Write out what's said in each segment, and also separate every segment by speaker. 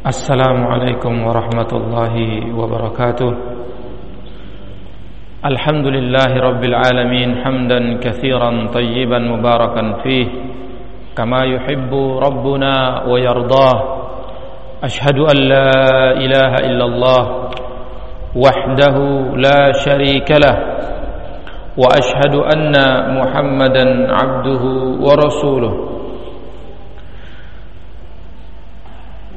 Speaker 1: السلام عليكم ورحمة الله وبركاته. الحمد لله رب العالمين حمدا كثيرا طيبا مباركا فيه كما يحب ربنا ويرضاه. أشهد أن لا إله إلا الله وحده لا شريك له وأشهد أن محمدا عبده ورسوله.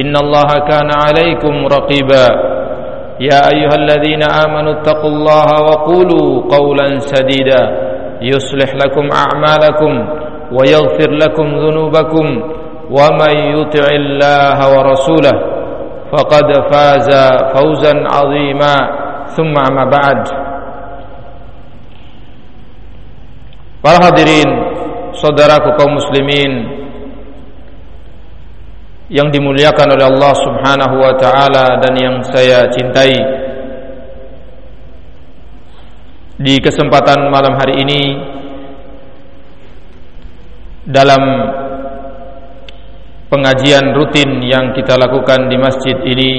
Speaker 1: إن الله كان عليكم رقيبا. يا أيها الذين آمنوا اتقوا الله وقولوا قولا سديدا. يصلح لكم أعمالكم ويغفر لكم ذنوبكم ومن يطع الله ورسوله فقد فاز فوزا عظيما. ثم أما بعد. Para hadirin, saudaraku kaum muslimin yang dimuliakan oleh Allah Subhanahu wa taala dan yang saya cintai. Di kesempatan malam hari ini dalam pengajian rutin yang kita lakukan di masjid ini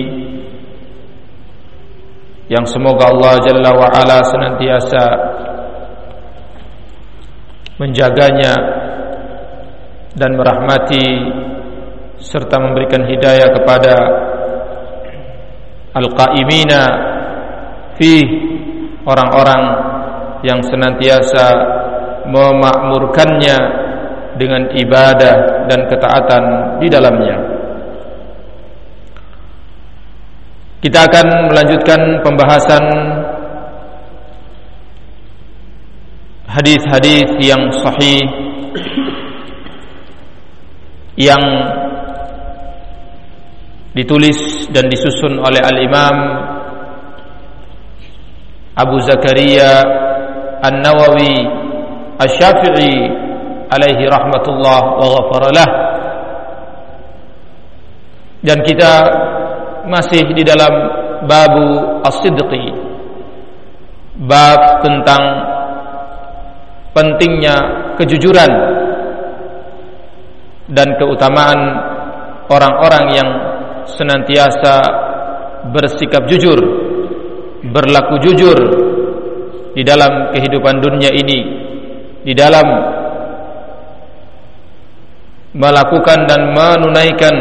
Speaker 1: yang semoga Allah Jalla wa ala senantiasa menjaganya dan merahmati serta memberikan hidayah kepada al-qaimina fi orang-orang yang senantiasa memakmurkannya dengan ibadah dan ketaatan di dalamnya. Kita akan melanjutkan pembahasan hadis-hadis yang sahih yang ditulis dan disusun oleh Al-Imam Abu Zakaria An-Nawawi Asy-Syafi'i alaihi rahmatullah wa ghafaralah dan kita masih di dalam babu as-sidqi bab tentang pentingnya kejujuran dan keutamaan orang-orang yang senantiasa bersikap jujur, berlaku jujur di dalam kehidupan dunia ini, di dalam melakukan dan menunaikan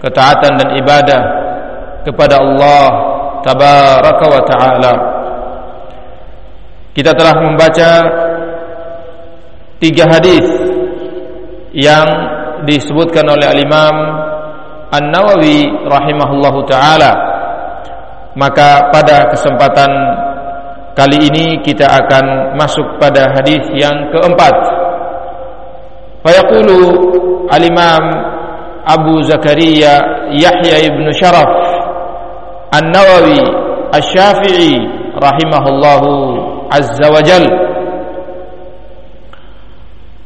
Speaker 1: ketaatan dan ibadah kepada Allah tabaraka wa taala. Kita telah membaca tiga hadis yang disebutkan oleh al-Imam An-Nawawi rahimahullahu taala. Maka pada kesempatan kali ini kita akan masuk pada hadis yang keempat. Fayaqulu al-Imam Abu Zakaria Yahya ibn Sharaf An-Nawawi Asy-Syafi'i rahimahullahu azza wa jal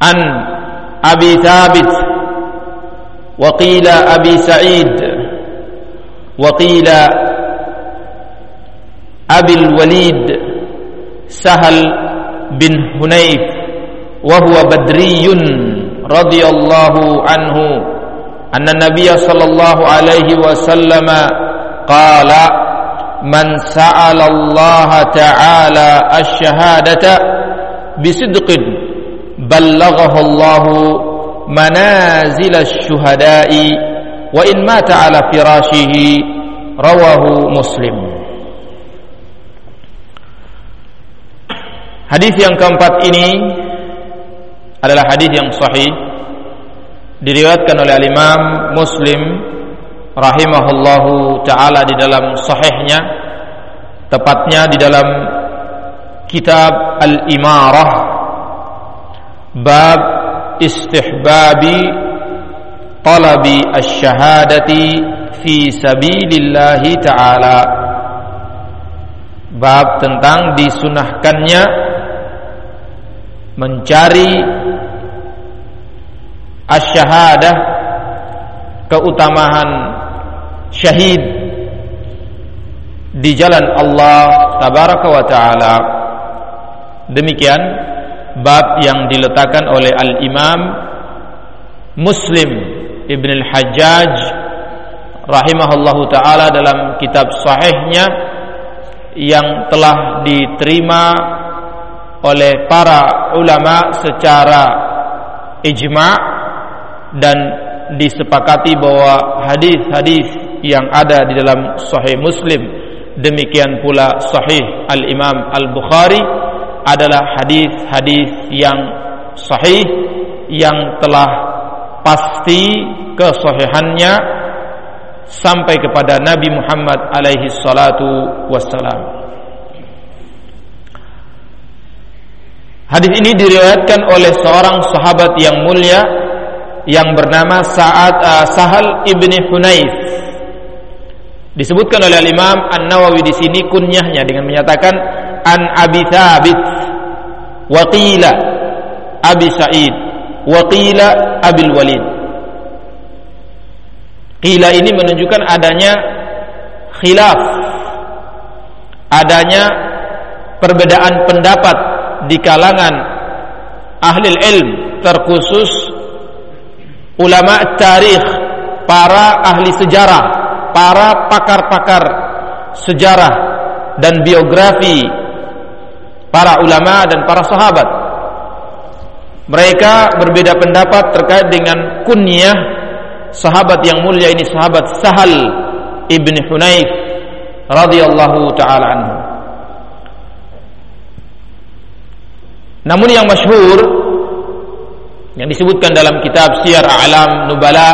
Speaker 1: an Abi Thabit وقيل أبي سعيد وقيل أبي الوليد سهل بن هنيف وهو بدري رضي الله عنه أن النبي صلى الله عليه وسلم قال من سأل الله تعالى الشهادة بصدق بلغه الله manazil syuhada'i wa in mata ala firashihi rawahu muslim. Hadis yang keempat ini adalah hadis yang sahih diriwayatkan oleh Imam Muslim rahimahullahu taala di dalam sahihnya tepatnya di dalam kitab Al-Imarah bab istihbabi talabi asy-syahadati fi sabilillahi ta'ala. Bab tentang disunahkannya mencari asyahadah keutamaan syahid di jalan Allah tabaraka wa taala. Demikian bab yang diletakkan oleh al-Imam Muslim Ibn al-Hajjaj rahimahullahu taala dalam kitab sahihnya yang telah diterima oleh para ulama secara ijma dan disepakati bahwa hadis-hadis yang ada di dalam sahih Muslim. Demikian pula sahih Al-Imam Al-Bukhari adalah hadis-hadis yang sahih yang telah pasti kesahihannya sampai kepada Nabi Muhammad alaihi salatu wassalam. Hadis ini diriwayatkan oleh seorang sahabat yang mulia yang bernama Sa'ad uh, Sahal ibni Hunayf. Disebutkan oleh Imam An Nawawi di sini kunyahnya dengan menyatakan An Abi Thabit, Waqila Abi Sa'id, Waqila Abil Walid. Qila ini menunjukkan adanya khilaf adanya perbedaan pendapat di kalangan ahli ilm terkhusus ulama tarikh para ahli sejarah para pakar-pakar sejarah dan biografi para ulama dan para sahabat mereka berbeda pendapat terkait dengan kunyah sahabat yang mulia ini sahabat Sahal ibn Hunayf radhiyallahu taala anhu. Namun yang masyhur yang disebutkan dalam kitab Syiar A'lam Nubala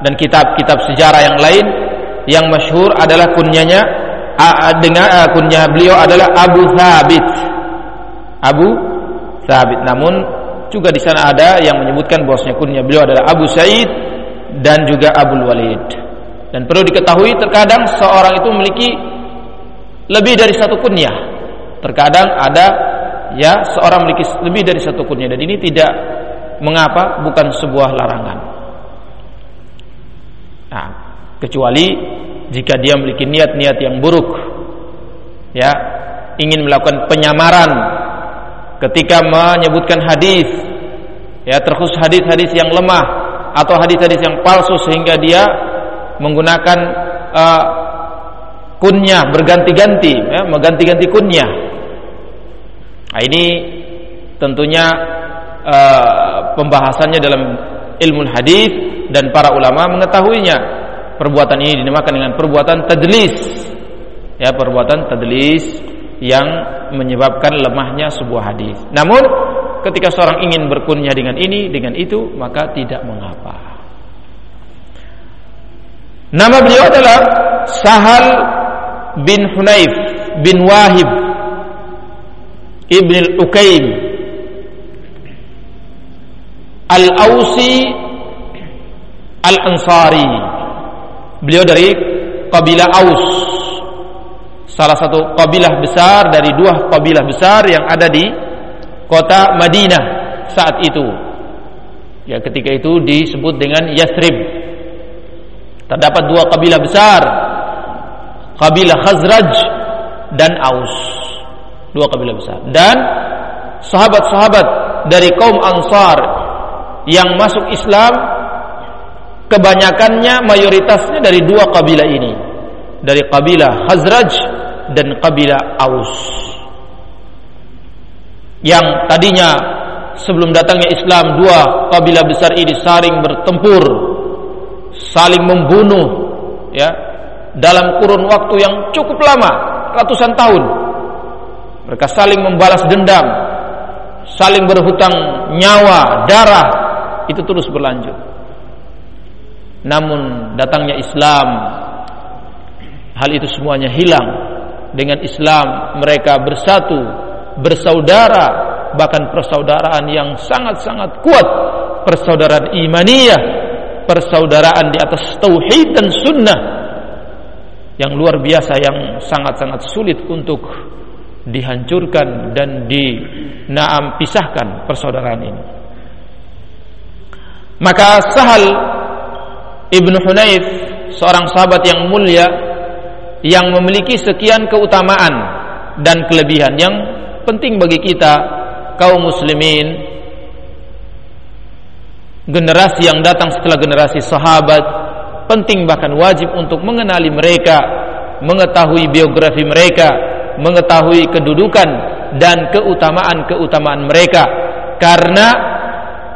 Speaker 1: dan kitab-kitab sejarah yang lain yang masyhur adalah kunyanya dengan kunyah beliau adalah Abu Thabit. Abu Thabit. Namun juga di sana ada yang menyebutkan bahwasanya kunyah beliau adalah Abu Said dan juga Abdul Walid. Dan perlu diketahui terkadang seorang itu memiliki lebih dari satu kunyah. Terkadang ada ya seorang memiliki lebih dari satu kunyah dan ini tidak mengapa bukan sebuah larangan. Nah, kecuali jika dia memiliki niat-niat yang buruk ya ingin melakukan penyamaran ketika menyebutkan hadis. Ya terkhusus hadis-hadis yang lemah atau hadis-hadis yang palsu sehingga dia menggunakan uh, kunyah berganti-ganti ya, mengganti-ganti kunyah. Nah, ini tentunya uh, pembahasannya dalam ilmu hadis dan para ulama mengetahuinya. Perbuatan ini dinamakan dengan perbuatan tadlis. Ya perbuatan tadlis yang menyebabkan lemahnya sebuah hadis. Namun ketika seorang ingin berkunyah dengan ini dengan itu maka tidak mengapa. Nama beliau adalah Sahal bin Hunayf bin Wahib Ibn al-Ukaim Al-Ausi Al-Ansari. Beliau dari kabilah Aus salah satu kabilah besar dari dua kabilah besar yang ada di kota Madinah saat itu. Ya, ketika itu disebut dengan Yathrib. Terdapat dua kabilah besar, kabilah Khazraj dan Aus. Dua kabilah besar. Dan sahabat-sahabat dari kaum Ansar yang masuk Islam kebanyakannya mayoritasnya dari dua kabilah ini. Dari kabilah Khazraj dan kabilah Aus. Yang tadinya sebelum datangnya Islam dua kabilah besar ini saling bertempur saling membunuh ya dalam kurun waktu yang cukup lama ratusan tahun. Mereka saling membalas dendam saling berhutang nyawa darah itu terus berlanjut. Namun datangnya Islam hal itu semuanya hilang dengan Islam mereka bersatu bersaudara bahkan persaudaraan yang sangat-sangat kuat persaudaraan imaniyah persaudaraan di atas tauhid dan sunnah yang luar biasa yang sangat-sangat sulit untuk dihancurkan dan dinaam pisahkan persaudaraan ini. Maka Sahal Ibnu Hunayf seorang sahabat yang mulia yang memiliki sekian keutamaan dan kelebihan yang penting bagi kita kaum muslimin generasi yang datang setelah generasi sahabat penting bahkan wajib untuk mengenali mereka mengetahui biografi mereka mengetahui kedudukan dan keutamaan-keutamaan mereka. Karena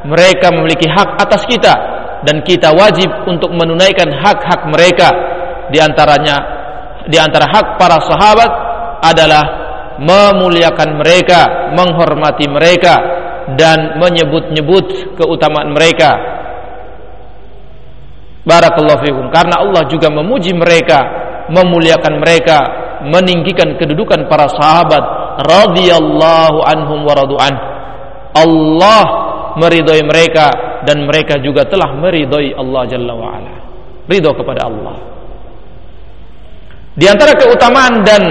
Speaker 1: mereka memiliki hak atas kita dan kita wajib untuk menunaikan hak-hak mereka. Di antaranya di antara hak para sahabat adalah memuliakan mereka, menghormati mereka dan menyebut-nyebut keutamaan mereka. Barakallahu fikum karena Allah juga memuji mereka, memuliakan mereka, meninggikan kedudukan para sahabat radhiyallahu anhum wa radu'an. Allah meridhai mereka dan mereka juga telah meridhai Allah Jalla wa ala. Ridho kepada Allah. Di antara keutamaan dan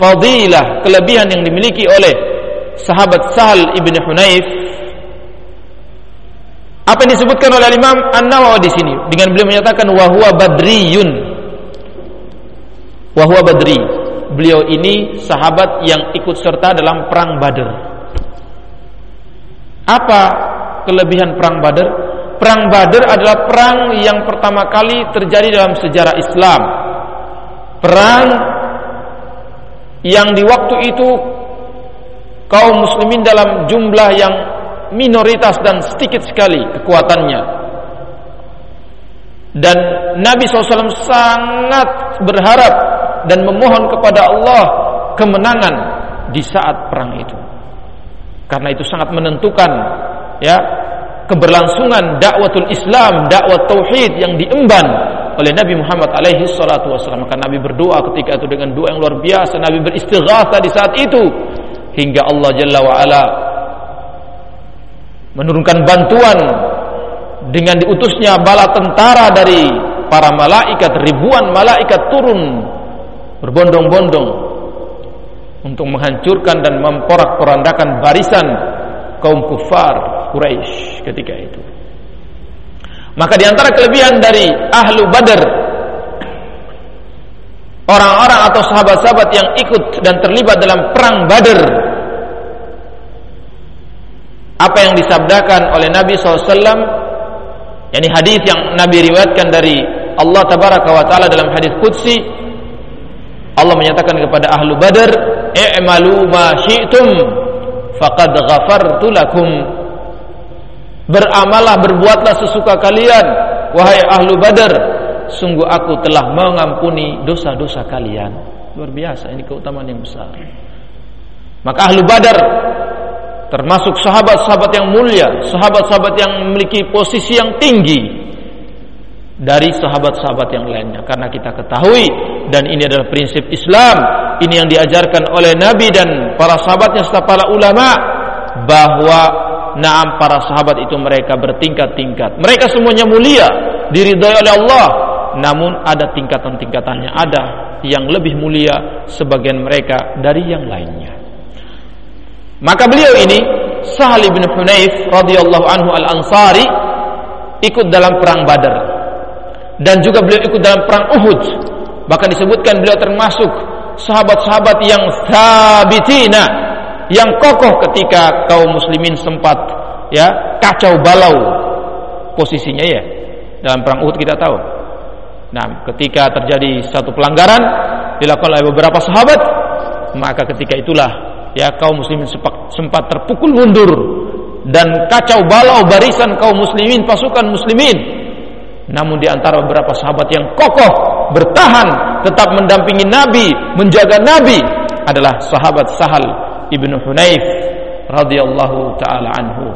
Speaker 1: fadilah kelebihan yang dimiliki oleh sahabat Sahal ibn Hunayf apa yang disebutkan oleh Imam An-Nawawi di sini dengan beliau menyatakan wahwa badriyun. Wahwa badri. Beliau ini sahabat yang ikut serta dalam perang Badar apa kelebihan perang Badar perang Badar adalah perang yang pertama kali terjadi dalam sejarah Islam perang yang di waktu itu kaum muslimin dalam jumlah yang minoritas dan sedikit sekali kekuatannya. Dan Nabi SAW sangat berharap dan memohon kepada Allah kemenangan di saat perang itu. Karena itu sangat menentukan ya keberlangsungan dakwatul Islam dakwah tauhid yang diemban oleh Nabi Muhammad alaihi salatu wasallam maka Nabi berdoa ketika itu dengan doa yang luar biasa. Nabi beristighatsah di saat itu. Hingga Allah Jalla wa ala menurunkan bantuan dengan diutusnya bala tentara dari para malaikat. Ribuan malaikat turun berbondong-bondong untuk menghancurkan dan memporak-porandakan barisan kaum kufar Quraisy ketika itu maka di antara kelebihan dari ahlu Badar orang-orang atau sahabat-sahabat yang ikut dan terlibat dalam perang Badar apa yang disabdakan oleh Nabi SAW yakni hadis yang Nabi riwayatkan dari Allah tabaraka wa taala dalam hadis qudsi Allah menyatakan kepada ahlu Badar i'malu ma syi'tum faqad ghafartu lakum Beramalah, berbuatlah sesuka kalian. Wahai ahlu badar Sungguh aku telah mengampuni dosa-dosa kalian. Luar biasa, ini keutamaan yang besar. Maka ahlu badar Termasuk sahabat-sahabat yang mulia Sahabat-sahabat yang memiliki posisi yang tinggi Dari sahabat-sahabat yang lainnya. Karena kita ketahui Dan ini adalah prinsip Islam Ini yang diajarkan oleh Nabi dan para sahabatnya serta para ulama Bahwa Naam para sahabat itu mereka bertingkat-tingkat. Mereka semuanya mulia, diridhai oleh Allah. Namun ada tingkatan-tingkatannya, ada yang lebih mulia sebagian mereka dari yang lainnya. Maka beliau ini Sahal bin Hunayf radhiyallahu anhu al-Ansari ikut dalam perang Badar dan juga beliau ikut dalam perang Uhud. Bahkan disebutkan beliau termasuk sahabat-sahabat yang sabitina yang kokoh ketika kaum muslimin sempat ya kacau balau posisinya ya dalam perang Uhud kita tahu. Nah, ketika terjadi satu pelanggaran dilakukan oleh beberapa sahabat, maka ketika itulah ya kaum muslimin sempat, sempat terpukul mundur dan kacau balau barisan kaum muslimin pasukan muslimin. Namun di antara beberapa sahabat yang kokoh bertahan tetap mendampingi Nabi, menjaga Nabi adalah sahabat Sahal ibnu Hunayf radhiyallahu taala anhu.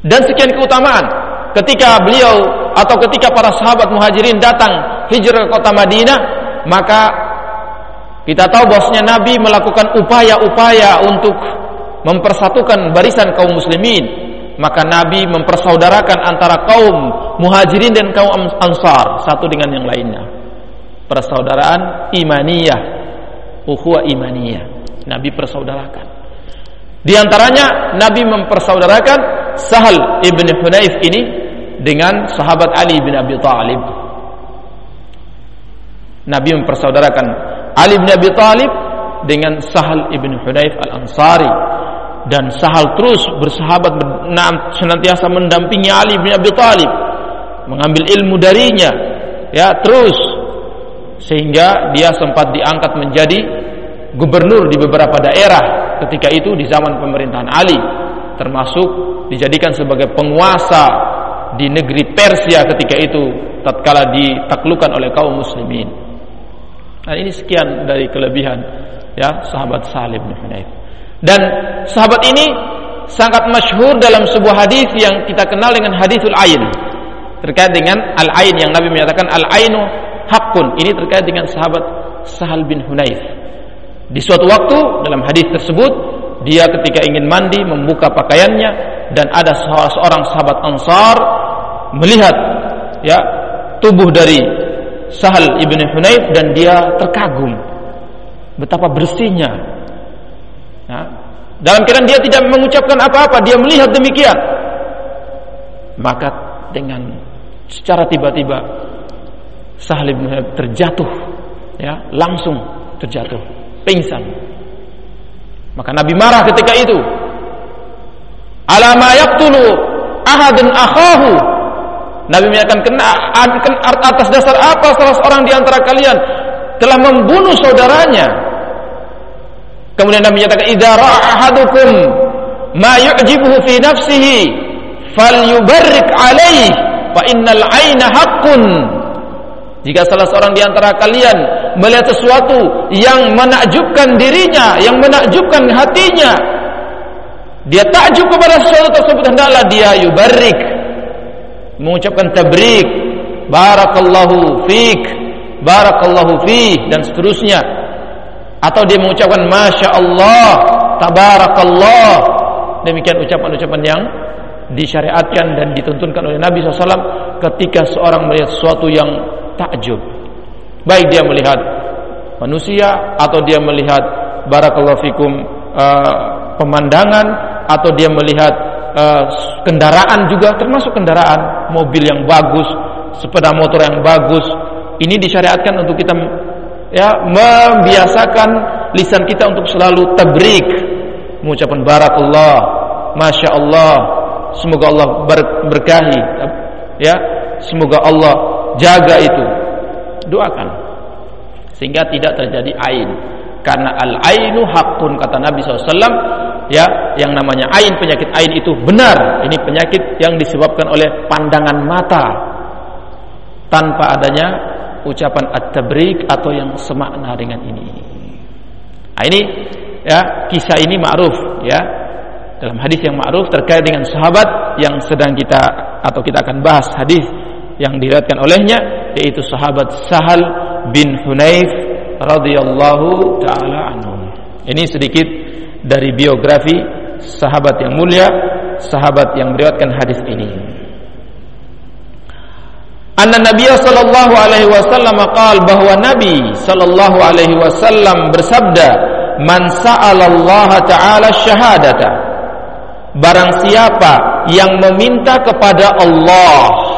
Speaker 1: Dan sekian keutamaan ketika beliau atau ketika para sahabat muhajirin datang hijrah ke kota Madinah, maka kita tahu bahwasanya Nabi melakukan upaya-upaya untuk mempersatukan barisan kaum muslimin, maka Nabi mempersaudarakan antara kaum muhajirin dan kaum ansar satu dengan yang lainnya. Persaudaraan imaniyah ukhuwah imaniyah. Nabi persaudarakan. Di antaranya Nabi mempersaudarakan Sahal ibn Hunayf ini dengan sahabat Ali bin Abi Thalib Nabi mempersaudarakan Ali bin Abi Thalib dengan Sahal ibn Hunayf al-Ansari. Dan Sahal terus bersahabat senantiasa mendampingi Ali bin Abi Thalib mengambil ilmu darinya. Ya terus sehingga dia sempat diangkat menjadi gubernur di beberapa daerah ketika itu di zaman pemerintahan Ali termasuk dijadikan sebagai penguasa di negeri Persia ketika itu tatkala ditaklukkan oleh kaum muslimin. Nah, ini sekian dari kelebihan ya sahabat Salim bin Hunayf. Dan sahabat ini sangat masyhur dalam sebuah hadis yang kita kenal dengan hadisul ain. Terkait dengan al-ain yang Nabi menyatakan al-ainu hakun. Ini terkait dengan sahabat Sahal bin Hunayf. Di suatu waktu dalam hadis tersebut dia ketika ingin mandi membuka pakaiannya dan ada seorang sahabat Ansar melihat ya tubuh dari Sahal ibn Hunayf dan dia terkagum betapa bersihnya Nah, dalam keadaan dia tidak mengucapkan apa-apa, dia melihat demikian. Maka dengan secara tiba-tiba Sahal bin terjatuh, ya, langsung terjatuh, pingsan. Maka Nabi marah ketika itu. Alama yaqtulu ahadun akhahu. Nabi menyatakan kena atas dasar apa salah seorang di antara kalian telah membunuh saudaranya Kemudian Nabi menyatakan idza ra'a ahadukum ma yu'jibuhu fi nafsihi falyubarrik alaih fa innal aina haqqun. Jika salah seorang di antara kalian melihat sesuatu yang menakjubkan dirinya, yang menakjubkan hatinya, dia takjub kepada sesuatu tersebut hendaklah dia yubarrik mengucapkan tabrik barakallahu fik barakallahu fi dan seterusnya. Atau dia mengucapkan masya Allah tabarakallah. Demikian ucapan-ucapan yang disyariatkan dan dituntunkan oleh Nabi SAW ketika seorang melihat sesuatu yang takjub. Baik dia melihat manusia atau dia melihat barakallahu fikum uh, pemandangan atau dia melihat uh, kendaraan juga termasuk kendaraan mobil yang bagus sepeda motor yang bagus. Ini disyariatkan untuk kita ya membiasakan lisan kita untuk selalu tabrik. Mengucapkan barakallah masya Allah semoga Allah ber berkahi ya semoga Allah jaga itu doakan. Sehingga tidak terjadi ain. Karena al ainu hakun kata Nabi SAW ya yang namanya ain penyakit ain itu benar. Ini penyakit yang disebabkan oleh pandangan mata. Tanpa adanya ucapan at-tabrik atau yang semakna dengan ini. Nah, ini ya kisah ini ma'ruf ya. Dalam hadis yang ma'ruf terkait dengan sahabat yang sedang kita atau kita akan bahas hadis yang diriwayatkan olehnya yaitu sahabat Sahal bin Hunayf radhiyallahu taala anhu. Ini sedikit dari biografi sahabat yang mulia, sahabat yang meriwayatkan hadis ini. Anna Nabi sallallahu alaihi wasallam qaal bahwa Nabi sallallahu alaihi wasallam bersabda, "Man sa'ala Allah taala syahadata." Barang siapa yang meminta kepada Allah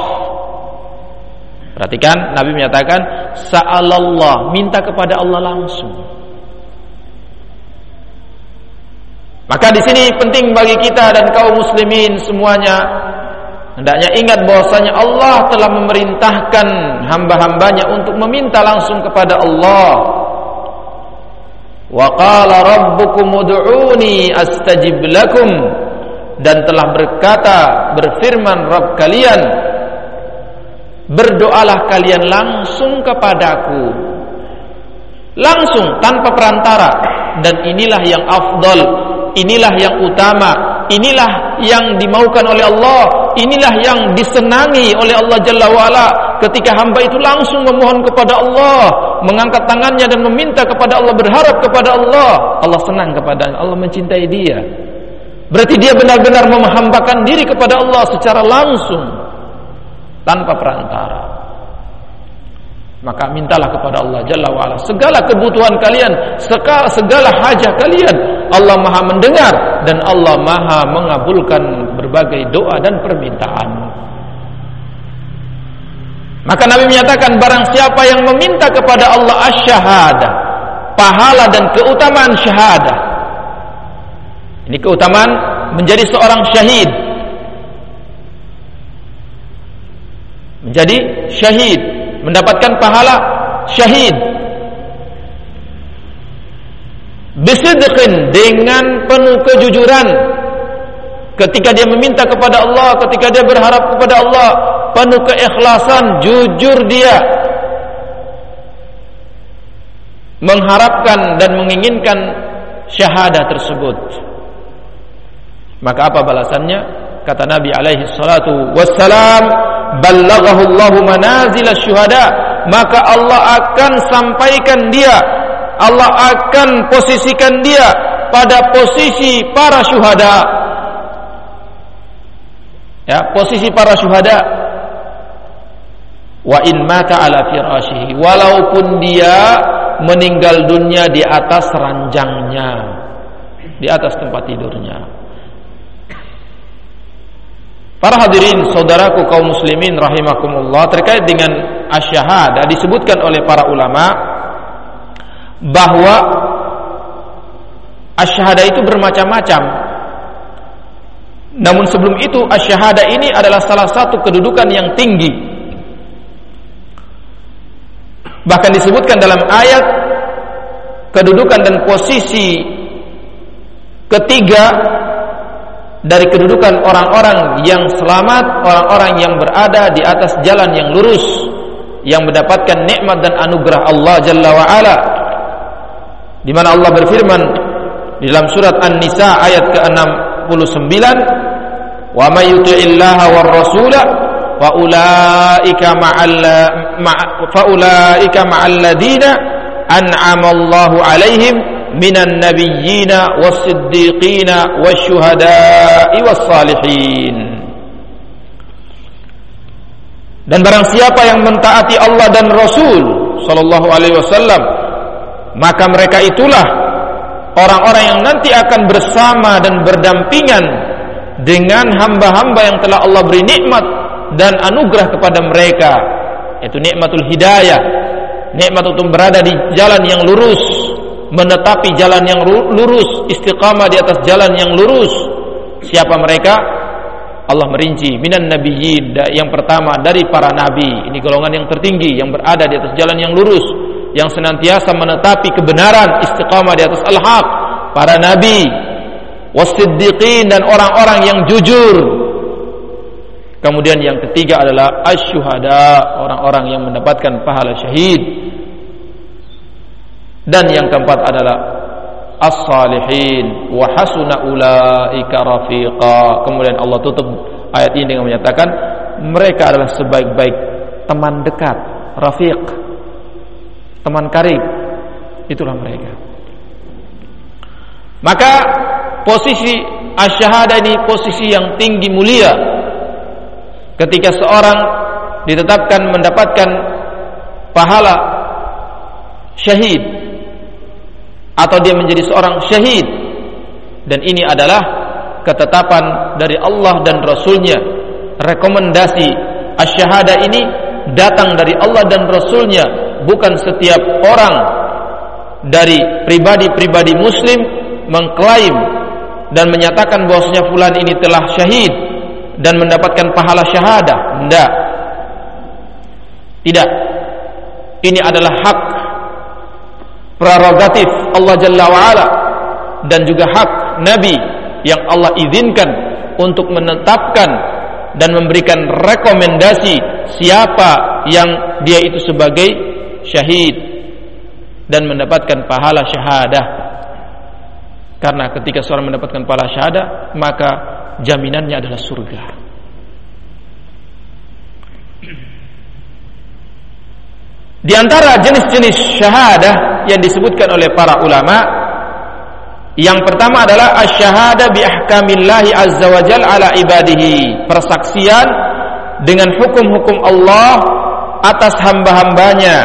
Speaker 1: Perhatikan Nabi menyatakan sa'alallah, minta kepada Allah langsung. Maka di sini penting bagi kita dan kaum muslimin semuanya Hendaknya ingat bahwasanya Allah telah memerintahkan hamba-hambanya untuk meminta langsung kepada Allah. Wa qala rabbukum ud'uni astajib lakum dan telah berkata berfirman Rabb kalian berdoalah kalian langsung kepadaku. Langsung tanpa perantara. Dan inilah yang afdal inilah yang utama inilah yang dimaukan oleh Allah inilah yang disenangi oleh Allah Jalla wa'ala. Ketika hamba itu langsung memohon kepada Allah mengangkat tangannya dan meminta kepada Allah berharap kepada Allah Allah senang kepada Allah mencintai dia. Berarti dia benar-benar menghambakan diri kepada Allah secara langsung tanpa perantara. Maka mintalah kepada Allah Jalla wa'ala segala kebutuhan kalian, segala, segala hajat kalian. Allah Maha mendengar dan Allah Maha mengabulkan berbagai doa dan permintaan. Maka Nabi menyatakan barang siapa yang meminta kepada Allah asyhadah, pahala dan keutamaan syahadah ini keutamaan menjadi seorang syahid. Menjadi syahid, mendapatkan pahala syahid. Bisidqin dengan penuh kejujuran ketika dia meminta kepada Allah, ketika dia berharap kepada Allah, penuh keikhlasan, jujur dia mengharapkan dan menginginkan syahadah tersebut. Maka apa balasannya? Kata Nabi alaihi salatu wassalam, "Ballaghahu Allahu manazil syuhada." Maka Allah akan sampaikan dia, Allah akan posisikan dia pada posisi para syuhada. Ya, posisi para syuhada. Wa in mata ala firashihi, walaupun dia meninggal dunia di atas ranjangnya, di atas tempat tidurnya. Para hadirin saudaraku kaum muslimin rahimakumullah terkait dengan asyhada disebutkan oleh para ulama bahwa asyhada itu bermacam-macam. Namun sebelum itu asyhada ini adalah salah satu kedudukan yang tinggi. Bahkan disebutkan dalam ayat kedudukan dan posisi ketiga dari kedudukan orang-orang yang selamat, orang-orang yang berada di atas jalan yang lurus, yang mendapatkan nikmat dan anugerah Allah Jalla wa ala. Di mana Allah berfirman di dalam surat An-Nisa ayat ke-69, "Wa may yuti'illaha war rasula fa ulaika ma'al fa ulaika ma'al ladina an'ama Allahu 'alaihim minan nabiyyina was-siddiqina wasyuhada'i was-salihin. Dan barang siapa yang mentaati Allah dan Rasul sallallahu alaihi wasallam maka mereka itulah orang-orang yang nanti akan bersama dan berdampingan dengan hamba-hamba yang telah Allah beri nikmat dan anugerah kepada mereka. Yaitu nikmatul hidayah nikmat untuk berada di jalan yang lurus menetapi jalan yang lurus, istiqamah di atas jalan yang lurus. Siapa mereka? Allah merinci minan nabiyyin yang pertama dari para nabi. Ini golongan yang tertinggi yang berada di atas jalan yang lurus, yang senantiasa menetapi kebenaran, istiqamah di atas al-haq. Para nabi, wasiddiqin dan orang-orang yang jujur. Kemudian yang ketiga adalah asyuhada, orang-orang yang mendapatkan pahala syahid dan yang keempat adalah as-salihin wa hasuna ulaika rafiqa. Kemudian Allah tutup ayat ini dengan menyatakan mereka adalah sebaik-baik teman dekat, rafiq, teman karib. Itulah mereka. Maka posisi asyhada ini posisi yang tinggi mulia. Ketika seorang ditetapkan mendapatkan pahala syahid atau dia menjadi seorang syahid. Dan ini adalah ketetapan dari Allah dan Rasulnya. Rekomendasi asyhada ini datang dari Allah dan Rasulnya bukan setiap orang dari pribadi-pribadi muslim mengklaim dan menyatakan bahwasanya fulan ini telah syahid dan mendapatkan pahala syahadah tidak tidak. Ini adalah hak prerogatif Allah Jalla wa'ala dan juga hak Nabi yang Allah izinkan untuk menetapkan dan memberikan rekomendasi siapa yang dia itu sebagai syahid dan mendapatkan pahala syahadah. Karena ketika seorang mendapatkan pahala syahadah maka jaminannya adalah surga di antara jenis-jenis syahadah yang disebutkan oleh para ulama Yang pertama adalah asyhadu bi ahkamillahi azza wa jalla ala ibadihi, persaksian dengan hukum-hukum Allah atas hamba-hambanya.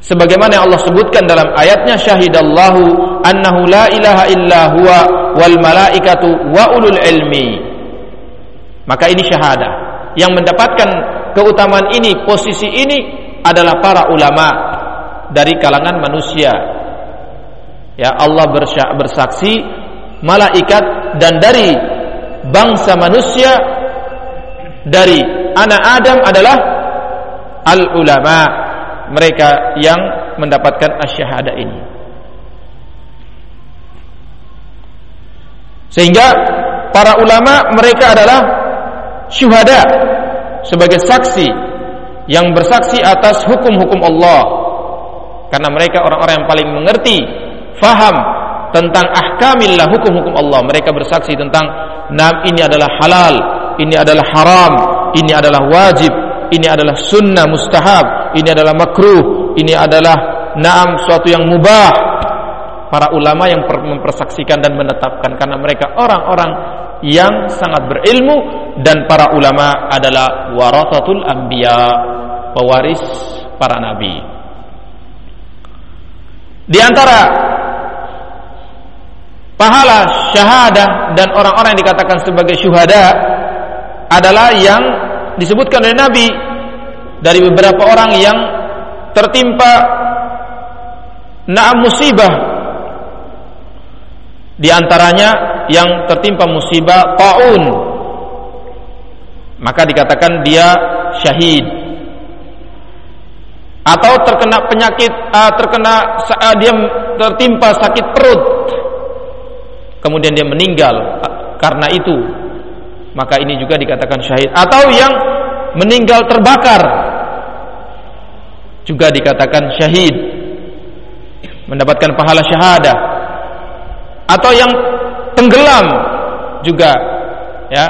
Speaker 1: Sebagaimana yang Allah sebutkan dalam ayatnya syahidallahu annahu la ilaha illa huwa wal malaikatu wa ulul ilmi. Maka ini syahadah. Yang mendapatkan keutamaan ini, posisi ini adalah para ulama dari kalangan manusia. Ya Allah bersaksi malaikat dan dari bangsa manusia dari anak Adam adalah al ulama mereka yang mendapatkan asyhada ini. Sehingga para ulama mereka adalah syuhada sebagai saksi yang bersaksi atas hukum-hukum Allah. Karena mereka orang-orang yang paling mengerti faham tentang ahkamillah hukum-hukum Allah. Mereka bersaksi tentang nam ini adalah halal ini adalah haram ini adalah wajib ini adalah sunnah mustahab ini adalah makruh ini adalah naam suatu yang mubah para ulama yang mempersaksikan dan menetapkan. Karena mereka orang-orang yang sangat berilmu dan para ulama adalah warathatul anbiya pewaris para nabi. Di antara pahala syahadah dan orang-orang yang dikatakan sebagai syuhada adalah yang disebutkan oleh Nabi dari beberapa orang yang tertimpa naam musibah di antaranya yang tertimpa musibah taun. Maka dikatakan dia syahid. Atau terkena penyakit uh, terkena uh, dia tertimpa sakit perut. Kemudian dia meninggal karena itu. Maka ini juga dikatakan syahid. Atau yang meninggal terbakar. Juga dikatakan syahid. Mendapatkan pahala syahadah atau yang tenggelam juga ya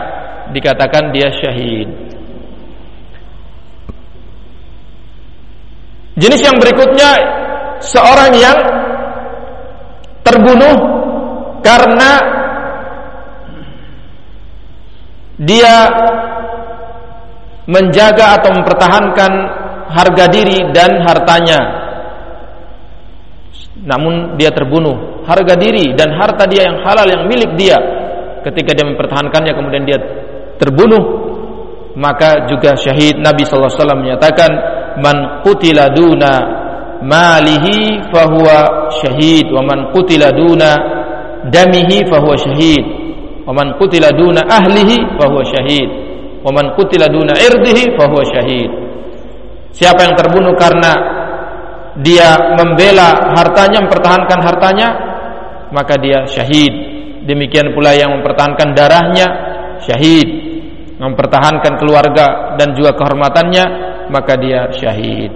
Speaker 1: dikatakan dia syahid. Jenis yang berikutnya seorang yang terbunuh karena dia menjaga atau mempertahankan harga diri dan hartanya namun dia terbunuh. Harga diri dan harta dia yang halal yang milik dia. Ketika dia mempertahankannya kemudian dia terbunuh maka juga syahid Nabi sallallahu alaihi wasallam menyatakan man qutila duna malihi fahuwa syahid wa man qutila duna damihi fahuwa syahid wa man qutila duna ahlihi fahuwa syahid wa man qutila duna irdihi fahuwa syahid. Siapa yang terbunuh karena dia membela hartanya mempertahankan hartanya maka dia syahid. Demikian pula yang mempertahankan darahnya syahid. Mempertahankan keluarga dan juga kehormatannya maka dia syahid.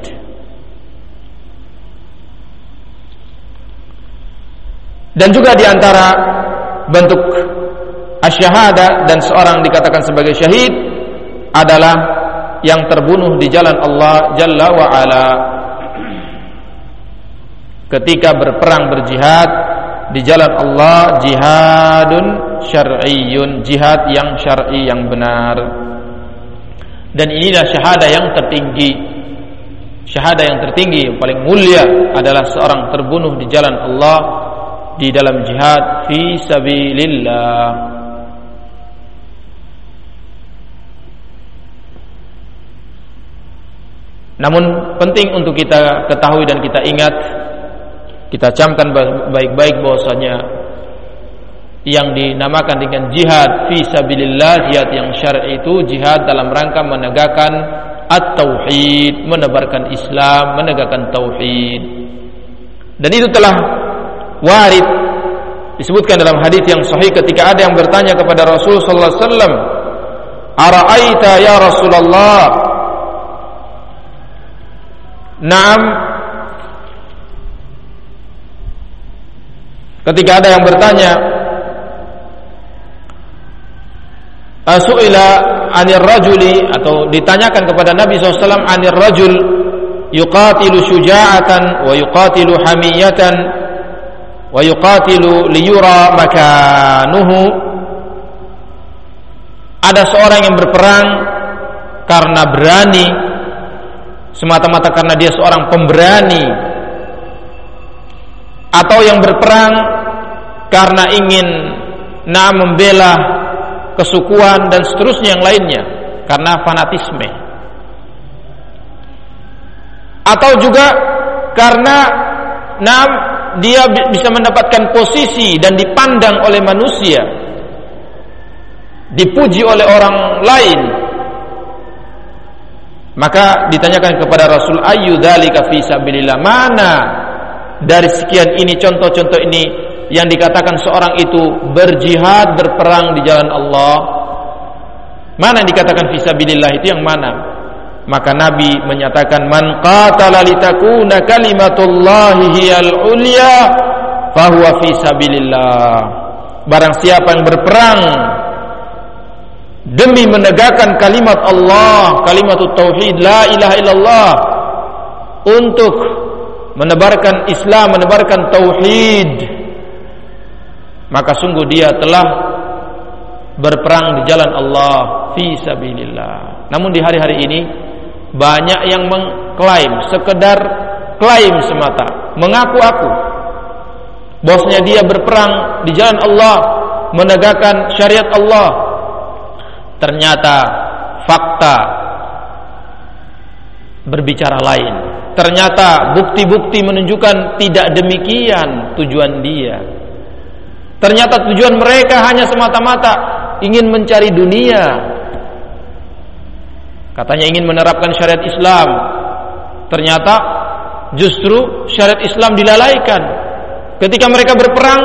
Speaker 1: Dan juga di antara bentuk asyhada dan seorang dikatakan sebagai syahid adalah yang terbunuh di jalan Allah Jalla wa ala ketika berperang berjihad di jalan Allah jihadun syar'iyyun jihad yang syar'i yang benar. Dan inilah syahada yang tertinggi. Syahada yang tertinggi yang paling mulia adalah seorang terbunuh di jalan Allah di dalam jihad fi sabilillah. Namun penting untuk kita ketahui dan kita ingat kita camkan baik-baik bahwasanya yang dinamakan dengan jihad fi sabilillah jihad yang syar'i itu jihad dalam rangka menegakkan at-tauhid menebarkan Islam menegakkan tauhid. Dan itu telah warid disebutkan dalam hadis yang sahih ketika ada yang bertanya kepada Rasul sallallahu alaihi wasallam araaita ya Rasulullah? Naam Ketika ada yang bertanya Asu'ila anir rajuli? Atau ditanyakan kepada Nabi SAW Anir rajul Yuqatilu syuja'atan Wa yuqatilu hamiyatan wa yuqatilu liyura makanuhu? Ada seorang yang berperang karena berani semata-mata karena dia seorang pemberani atau yang berperang karena ingin na membela kesukuan dan seterusnya yang lainnya karena fanatisme. Atau juga karena na dia bisa mendapatkan posisi dan dipandang oleh manusia dipuji oleh orang lain. Maka ditanyakan kepada Rasul ayu dzalika fi sabilillah? Mana dari sekian ini contoh-contoh ini yang dikatakan seorang itu berjihad berperang di jalan Allah. Mana yang dikatakan fisabilillah itu yang mana? Maka Nabi menyatakan man qatala litakuna kalimatullahi hiyal ulya fahuwa fisabilillah barang siapa yang berperang demi menegakkan kalimat Allah, kalimat tauhid la ilaha illallah untuk menebarkan Islam, menebarkan tauhid maka sungguh dia telah berperang di jalan Allah fi sabilillah. Namun di hari-hari ini banyak yang mengklaim sekedar klaim semata, mengaku-aku bosnya dia berperang di jalan Allah, menegakkan syariat Allah, ternyata fakta berbicara lain. Ternyata bukti-bukti menunjukkan tidak demikian tujuan dia. Ternyata tujuan mereka hanya semata-mata ingin mencari dunia. Katanya ingin menerapkan syariat Islam. Ternyata justru syariat Islam dilalaikan. Ketika mereka berperang,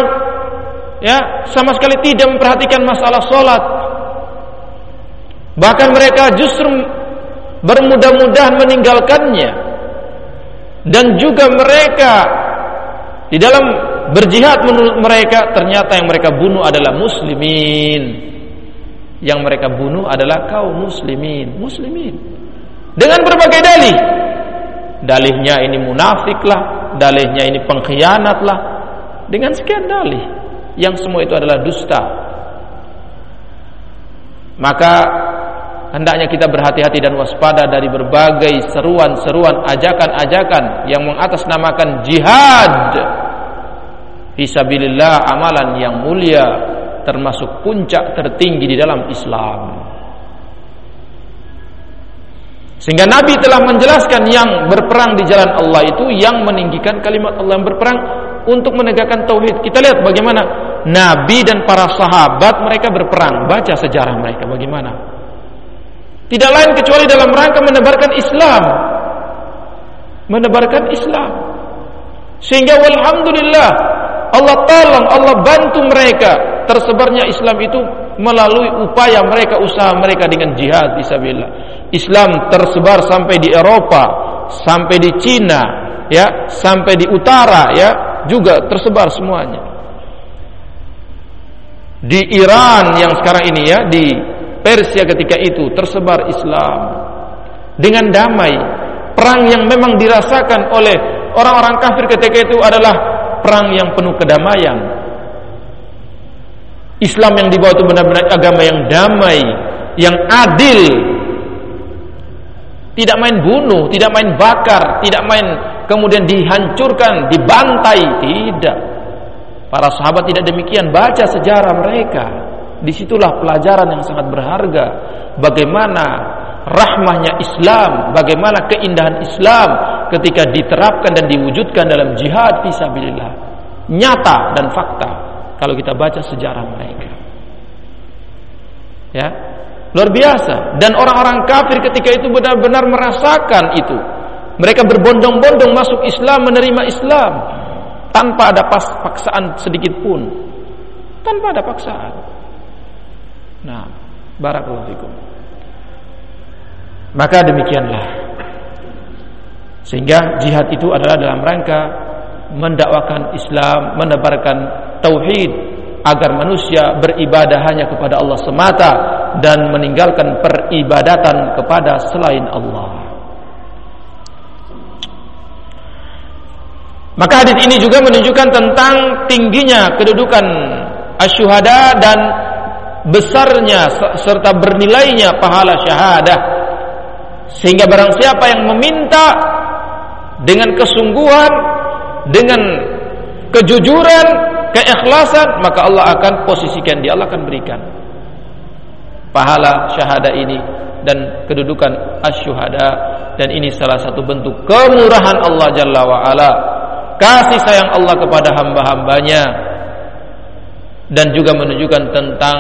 Speaker 1: ya sama sekali tidak memperhatikan masalah solat, Bahkan mereka justru bermudah-mudahan meninggalkannya. Dan juga mereka di dalam berjihad menurut mereka ternyata yang mereka bunuh adalah muslimin. Yang mereka bunuh adalah kaum muslimin, muslimin. Dengan berbagai dalih. Dalihnya ini munafik lah, dalihnya ini pengkhianat lah. Dengan sekian dalih yang semua itu adalah dusta. Maka hendaknya kita berhati-hati dan waspada dari berbagai seruan-seruan ajakan-ajakan yang mengatasnamakan jihad fisabilillah amalan yang mulia termasuk puncak tertinggi di dalam Islam sehingga Nabi telah menjelaskan yang berperang di jalan Allah itu yang meninggikan kalimat Allah yang berperang untuk menegakkan tauhid. Kita lihat bagaimana Nabi dan para sahabat mereka berperang. Baca sejarah mereka bagaimana. Tidak lain kecuali dalam rangka menebarkan Islam. Menebarkan Islam. Sehingga walhamdulillah Allah tolong, Allah bantu mereka tersebarnya Islam itu melalui upaya mereka, usaha mereka dengan jihad fisabilillah. Islam tersebar sampai di Eropa, sampai di Cina, ya, sampai di utara, ya, juga tersebar semuanya. Di Iran yang sekarang ini ya, di Persia ketika itu tersebar Islam dengan damai. Perang yang memang dirasakan oleh orang-orang kafir ketika itu adalah perang yang penuh kedamaian. Islam yang dibawa itu benar-benar agama yang damai, yang adil. Tidak main bunuh, tidak main bakar, tidak main kemudian dihancurkan, dibantai, tidak. Para sahabat tidak demikian, baca sejarah mereka. Di situlah pelajaran yang sangat berharga. Bagaimana rahmahnya Islam Bagaimana keindahan Islam Ketika diterapkan dan diwujudkan dalam jihad Fisabilillah Nyata dan fakta Kalau kita baca sejarah mereka. Ya Luar biasa. Dan orang-orang kafir ketika itu benar-benar merasakan itu. Mereka berbondong-bondong masuk Islam Menerima Islam Tanpa ada paksaan sedikit pun. Tanpa ada paksaan Nah, barakallahu fikum. Maka demikianlah. Sehingga jihad itu adalah dalam rangka mendakwakan Islam, menebarkan tauhid agar manusia beribadah hanya kepada Allah semata dan meninggalkan peribadatan kepada selain Allah. Maka hadis ini juga menunjukkan tentang tingginya kedudukan asyuhada dan besarnya serta bernilainya pahala syahadah. Sehingga barang siapa yang meminta dengan kesungguhan, dengan kejujuran, keikhlasan, maka Allah akan posisikan dia, Allah akan berikan pahala syahadah ini dan kedudukan asyuhada dan ini salah satu bentuk kemurahan Allah Jalla wa ala kasih sayang Allah kepada hamba-hambanya dan juga menunjukkan tentang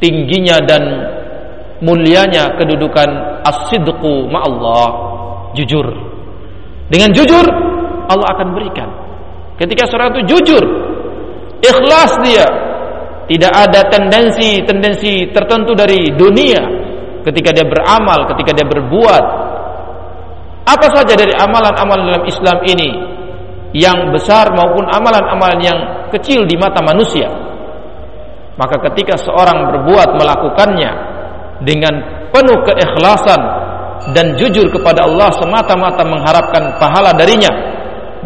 Speaker 1: tingginya dan mulianya kedudukan as-sidqu Allah jujur. Dengan jujur Allah akan berikan. Ketika seorang itu jujur ikhlas dia. Tidak ada tendensi-tendensi tertentu dari dunia. Ketika dia beramal ketika dia berbuat apa saja dari amalan-amalan dalam Islam ini yang besar maupun amalan-amalan yang kecil di mata manusia maka ketika seorang berbuat melakukannya dengan penuh keikhlasan dan jujur kepada Allah semata-mata mengharapkan pahala darinya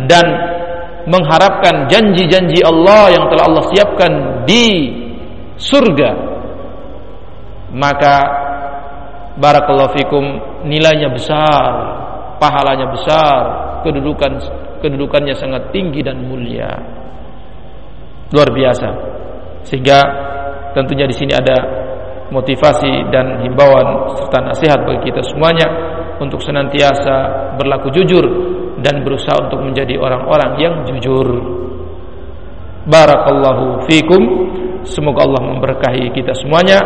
Speaker 1: dan mengharapkan janji-janji Allah yang telah Allah siapkan di surga maka barakallahu fikum nilainya besar pahalanya besar, kedudukan kedudukannya sangat tinggi dan mulia. Luar biasa. Sehingga tentunya di sini ada motivasi dan himbauan serta nasihat bagi kita semuanya untuk senantiasa berlaku jujur dan berusaha untuk menjadi orang-orang yang jujur. Barakallahu fikum. Semoga Allah memberkahi kita semuanya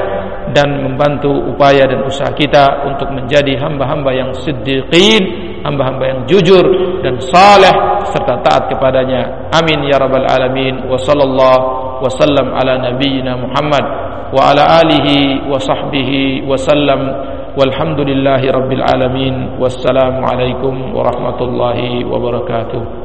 Speaker 1: dan membantu upaya dan usaha kita untuk menjadi hamba-hamba yang siddiqin, hamba-hamba yang jujur dan saleh serta taat kepadanya. Amin ya rabbal alamin. Wassallallahu wasallam ala nabiyyina Muhammad wa ala alihi wa sahbihi wasallam. Walhamdulillahi rabbil alamin. Wassalamu alaikum warahmatullahi wabarakatuh.